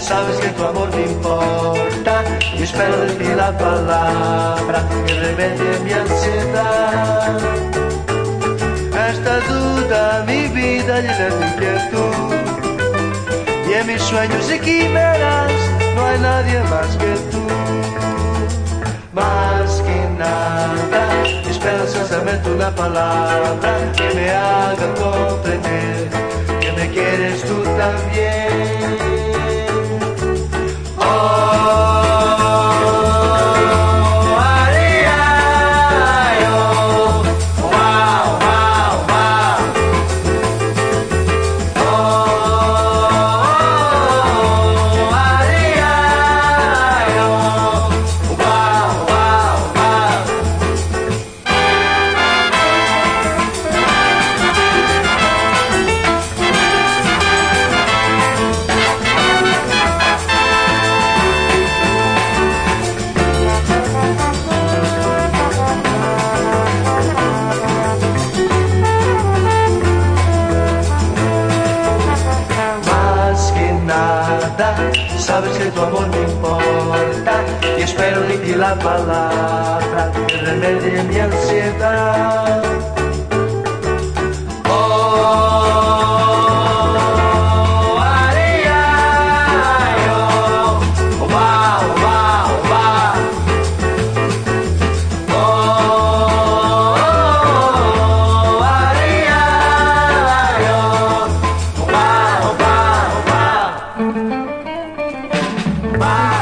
Sabes que tu amor me importa y espero de ti la palabra que remedie mi ansiedad. Esta duda mi vida llena de inquietud y en mis sueños y quimeras no hay nadie más que tú. Más que nada, espero sinceramente una palabra que me haga sabes que tu amor me importa y espero de ti la palabra que remedie mi ansiedad. Bye.